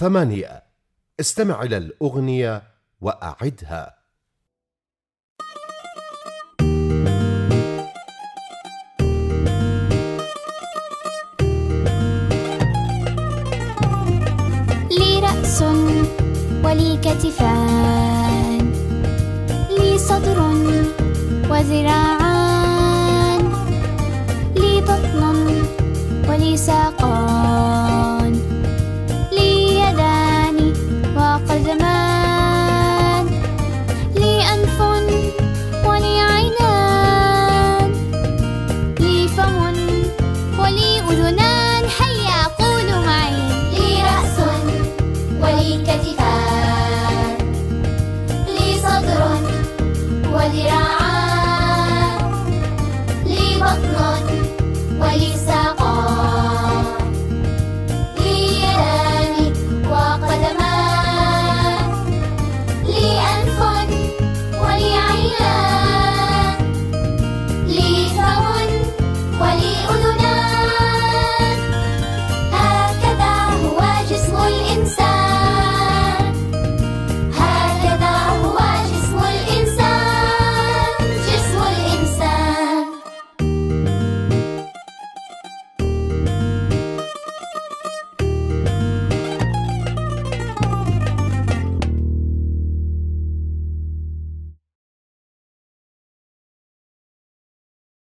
ثمانية. استمع إلى الأغنية وأعدها. لي رأس ولي كتفان لي صدر وذراعان لي بطن ولي ساقان. nadie